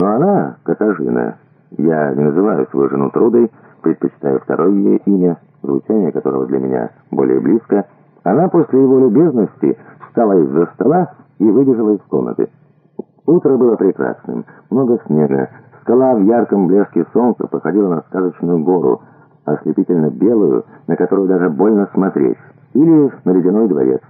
Но она, Катажина, я не называю свою жену Трудой, предпочитаю второе ее имя, звучание которого для меня более близко, она после его любезности встала из-за стола и выбежала из комнаты. Утро было прекрасным, много снега, скала в ярком блеске солнца походила на сказочную гору, ослепительно белую, на которую даже больно смотреть, или на ледяной дворец.